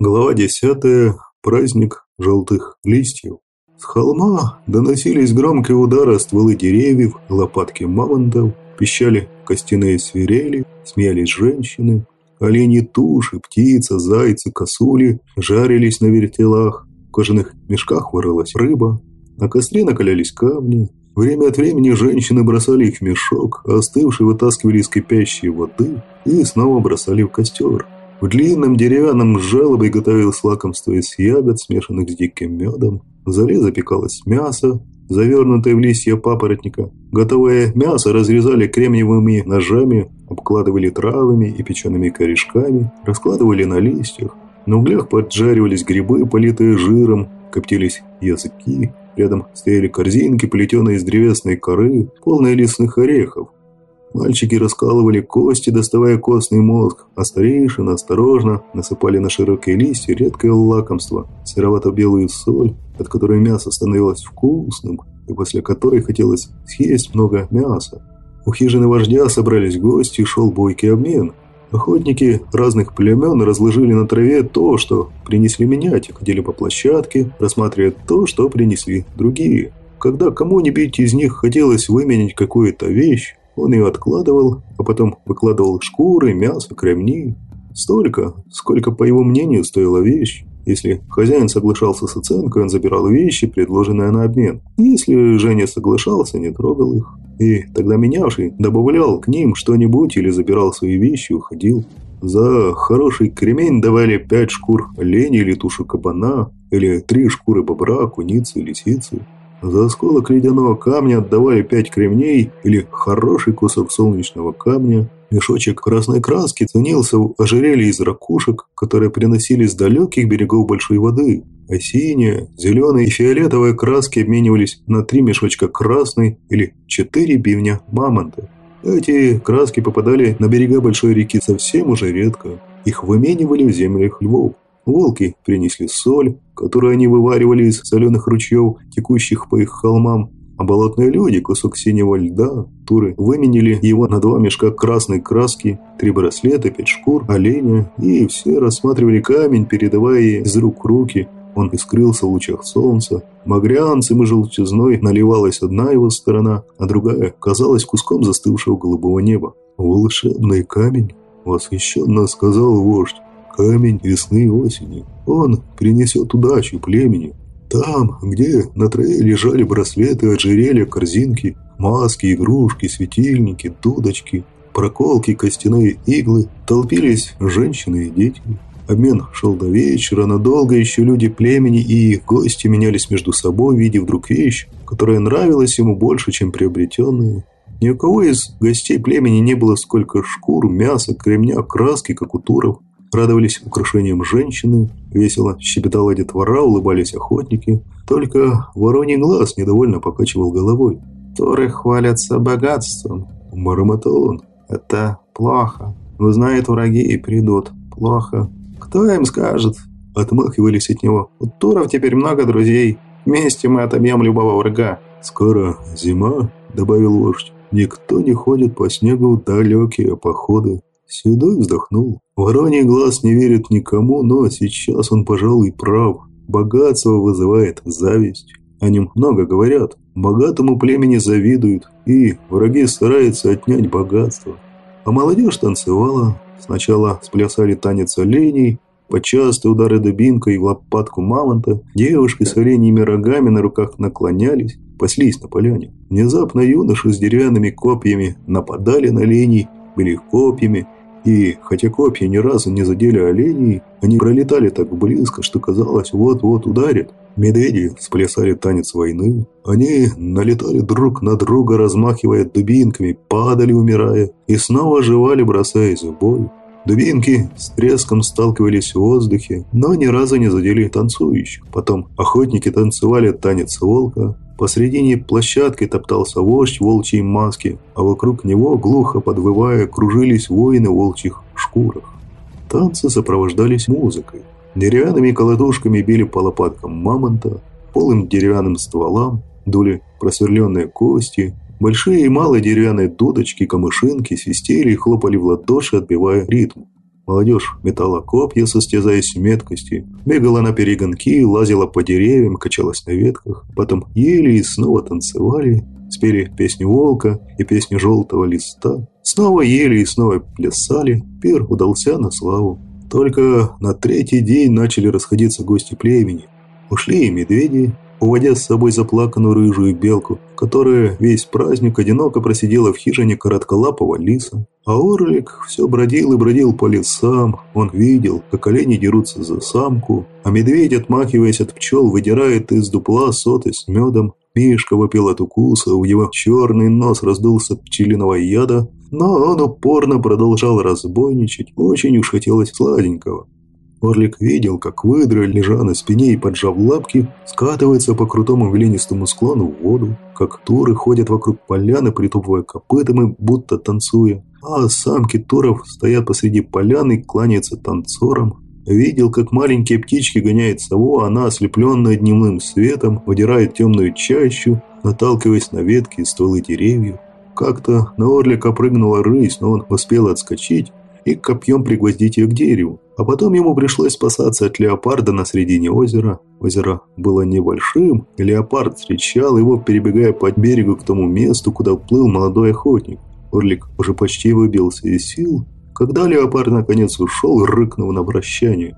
Глава десятая. Праздник желтых листьев. С холма доносились громкие удары стволы деревьев, лопатки мамонтов, пищали костяные свирели, смеялись женщины, олени туши, птица, зайцы, косули жарились на вертелах, в кожаных мешках вырылась рыба, на костре накалялись камни. Время от времени женщины бросали их в мешок, а остывшие вытаскивали из кипящей воды и снова бросали в костер. В длинном деревянном жалобой готовилось лакомство из ягод, смешанных с диким медом. В зале запекалось мясо, завернутое в листья папоротника. Готовое мясо разрезали кремниевыми ножами, обкладывали травами и печеными корешками, раскладывали на листьях. На углях поджаривались грибы, политые жиром, коптились языки. Рядом стояли корзинки, плетеные из древесной коры, полные лесных орехов. Мальчики раскалывали кости, доставая костный мозг, а старейшины осторожно насыпали на широкие листья редкое лакомство – серовато-белую соль, от которой мясо становилось вкусным и после которой хотелось съесть много мяса. У хижины вождя собрались гости и шел бойкий обмен. Охотники разных племен разложили на траве то, что принесли менять, ходили по площадке, рассматривая то, что принесли другие. Когда кому-нибудь из них хотелось выменять какую-то вещь, он ее откладывал, а потом выкладывал шкуры, мясо, кремни. Столько, сколько, по его мнению, стоила вещь. Если хозяин соглашался с оценкой, он забирал вещи, предложенные на обмен. Если Женя соглашался, не трогал их. И тогда менявший добавлял к ним что-нибудь или забирал свои вещи и уходил. За хороший кремень давали пять шкур оленя или тушу кабана, или три шкуры бобра, куницы, лисицы. За осколок ледяного камня отдавали пять кремней или хороший кусок солнечного камня. Мешочек красной краски ценился в ожерелье из ракушек, которые приносили с далеких берегов большой воды. А синяя, зеленая и фиолетовая краски обменивались на три мешочка красной или четыре бивня мамонта. Эти краски попадали на берега большой реки совсем уже редко. Их выменивали в землях львов. Волки принесли соль, которую они вываривали из соленых ручьев, текущих по их холмам, а болотные люди кусок синего льда, туры, выменили его на два мешка красной краски, три браслета, пять шкур, оленя, и все рассматривали камень, передавая из рук в руки. Он искрился в лучах солнца. Багрянцем и желтизной наливалась одна его сторона, а другая казалась куском застывшего голубого неба. «Волшебный камень!» – восхищенно сказал вождь камень весны и осени. Он принесет удачу племени. Там, где на траве лежали браслеты, ожерелья, корзинки, маски, игрушки, светильники, дудочки, проколки, костяные иглы, толпились женщины и дети. Обмен шел до вечера, надолго еще люди племени и их гости менялись между собой, видя вдруг вещь, которая нравилась ему больше, чем приобретенные. Ни у кого из гостей племени не было сколько шкур, мяса, кремня, краски, как у туров. Радовались украшениям женщины, весело щебетала детвора, улыбались охотники. Только вороний глаз недовольно покачивал головой. «Торы хвалятся богатством», – бормотал он. «Это плохо. Узнают враги и придут. Плохо. Кто им скажет?» Отмахивались от него. «У Туров теперь много друзей. Вместе мы отобьем любого врага». «Скоро зима», – добавил вождь. «Никто не ходит по снегу далекие походы. Седой вздохнул. Вороний глаз не верит никому, но сейчас он, пожалуй, прав. Богатство вызывает зависть. О нем много говорят. Богатому племени завидуют, и враги стараются отнять богатство. А молодежь танцевала. Сначала сплясали танец оленей, Почасты удары дубинкой в лопатку мамонта, девушки с оленьими рогами на руках наклонялись, паслись на поляне. Внезапно юноши с деревянными копьями нападали на оленей, были копьями, и, хотя копья ни разу не задели оленей, они пролетали так близко, что казалось, вот-вот ударят. Медведи сплясали танец войны. Они налетали друг на друга, размахивая дубинками, падали, умирая, и снова оживали, бросаясь в бой. Дубинки с треском сталкивались в воздухе, но ни разу не задели танцующих. Потом охотники танцевали танец волка, Посредине площадки топтался вождь волчьей маске, а вокруг него, глухо подвывая, кружились воины в волчьих шкурах. Танцы сопровождались музыкой. Деревянными колотушками били по лопаткам мамонта, полым деревянным стволам, дули просверленные кости, большие и малые деревянные дудочки, камышинки свистели и хлопали в ладоши, отбивая ритм. Молодежь метала копья, состязаясь в меткости, бегала на перегонки, лазила по деревьям, качалась на ветках, потом ели и снова танцевали, спели песню волка и песню желтого листа, снова ели и снова плясали, пир удался на славу. Только на третий день начали расходиться гости племени. Ушли и медведи, уводя с собой заплаканную рыжую белку, которая весь праздник одиноко просидела в хижине коротколапого лиса. А Орлик все бродил и бродил по лесам. Он видел, как олени дерутся за самку, а медведь, отмахиваясь от пчел, выдирает из дупла соты с медом. Мишка вопил от укуса, у его черный нос раздулся пчелиного яда, но он упорно продолжал разбойничать, очень уж хотелось сладенького. Орлик видел, как выдра, лежа на спине и поджав лапки, скатывается по крутому глинистому склону в воду, как туры ходят вокруг поляны, притупывая копытом и будто танцуя, а самки туров стоят посреди поляны кланяются танцорам. Видел, как маленькие птички гоняют сову, а она, ослепленная дневным светом, выдирает темную чащу, наталкиваясь на ветки и стволы деревьев. Как-то на Орлика прыгнула рысь, но он успел отскочить и копьем пригвоздить ее к дереву. А потом ему пришлось спасаться от леопарда на середине озера. Озеро было небольшим, и леопард встречал его, перебегая по берегу к тому месту, куда плыл молодой охотник. Орлик уже почти выбился из сил, когда леопард наконец ушел, рыкнув на прощание.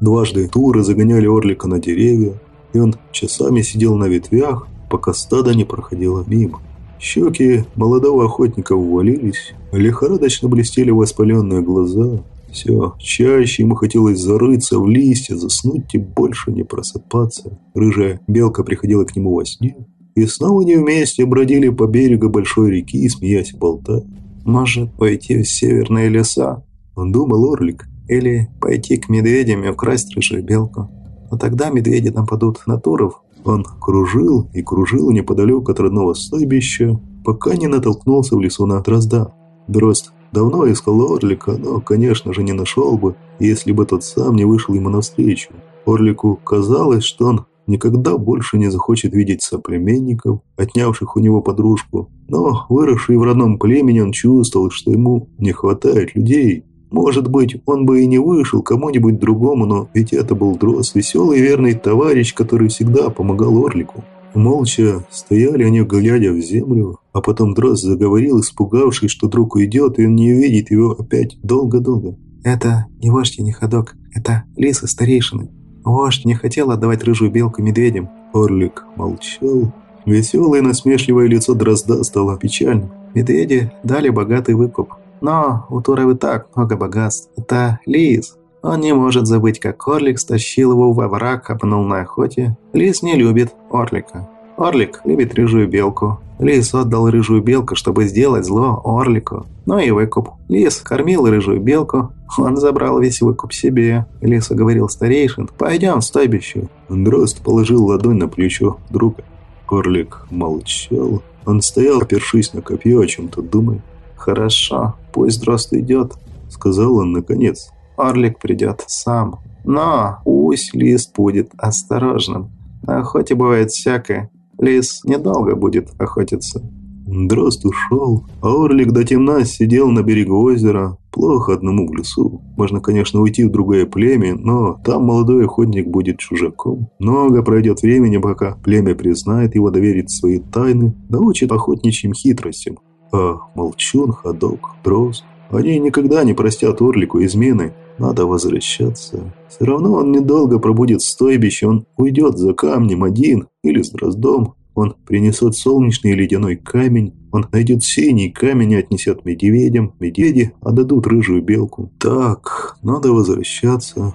Дважды туры загоняли Орлика на деревья, и он часами сидел на ветвях, пока стадо не проходило мимо. Щеки молодого охотника увалились, лихорадочно блестели воспаленные глаза – все чаще ему хотелось зарыться в листья, заснуть и больше не просыпаться. Рыжая белка приходила к нему во сне, и снова они вместе бродили по берегу большой реки, смеясь и. «Может, пойти в северные леса?» Думал Орлик. «Или пойти к медведям и украсть рыжую белку?» Но тогда медведи нападут на туров. Он кружил и кружил неподалеку от родного стойбища, пока не натолкнулся в лесу на дрозда. Дрозд Давно искал Орлика, но, конечно же, не нашел бы, если бы тот сам не вышел ему навстречу. Орлику казалось, что он никогда больше не захочет видеть соплеменников, отнявших у него подружку. Но, выросший в родном племени, он чувствовал, что ему не хватает людей. Может быть, он бы и не вышел кому-нибудь другому, но ведь это был Дрос, веселый и верный товарищ, который всегда помогал Орлику. Молча стояли они, глядя в землю, а потом Дрозд заговорил, испугавшись, что друг уйдет, и он не увидит его опять долго-долго. «Это не вождь и не ходок, это лисы старейшины. Вождь не хотел отдавать рыжую белку медведям». Орлик молчал. Веселое насмешливое лицо Дрозда стало печальным. Медведи дали богатый выкуп. Но у Туров и так много богатств. Это лис, он не может забыть, как Орлик стащил его во враг, обнул на охоте. Лис не любит Орлика. Орлик любит рыжую белку. Лис отдал рыжую белку, чтобы сделать зло Орлику. Ну и выкуп. Лис кормил рыжую белку. Он забрал весь выкуп себе. Лис говорил старейшин, пойдем в стойбище. Дрозд положил ладонь на плечо друга. Орлик молчал. Он стоял, опершись на копье, о чем-то думая. «Хорошо, пусть Дрозд идет», — сказал он наконец. Орлик придет сам. Но пусть Лист будет осторожным. На охоте бывает всякое. Лис недолго будет охотиться. Дрозд ушел, а Орлик до темна сидел на берегу озера. Плохо одному в лесу. Можно, конечно, уйти в другое племя, но там молодой охотник будет чужаком. Много пройдет времени, пока племя признает его доверить свои тайны, научит охотничьим хитростям. А молчун, ходок, дрозд, они никогда не простят Орлику измены, надо возвращаться. Все равно он недолго пробудет в стойбище, он уйдет за камнем один или с дроздом. Он принесет солнечный ледяной камень, он найдет синий камень и отнесет медведям. Медведи отдадут рыжую белку. Так, надо возвращаться.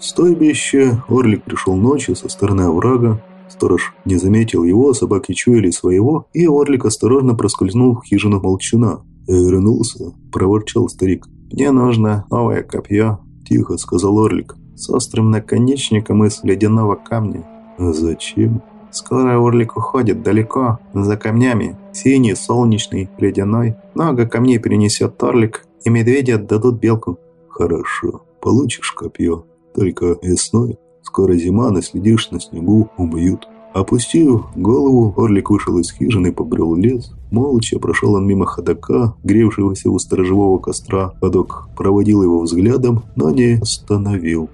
В стойбище Орлик пришел ночью со стороны оврага. Сторож не заметил его, собаки чуяли своего, и Орлик осторожно проскользнул в хижину молчуна. «Вернулся», – проворчал старик. «Мне нужно новое копье», – тихо сказал Орлик. «С острым наконечником из ледяного камня». «А зачем?» «Скоро Орлик уходит далеко, за камнями. Синий, солнечный, ледяной. Много камней принесет Орлик, и медведи отдадут белку». «Хорошо, получишь копье. Только весной. Скоро зима, наследишь на снегу, убьют». Опустив голову, Орлик вышел из хижины побрел лес. Молча прошел он мимо ходока, гревшегося у сторожевого костра. Ходок проводил его взглядом, но не остановил.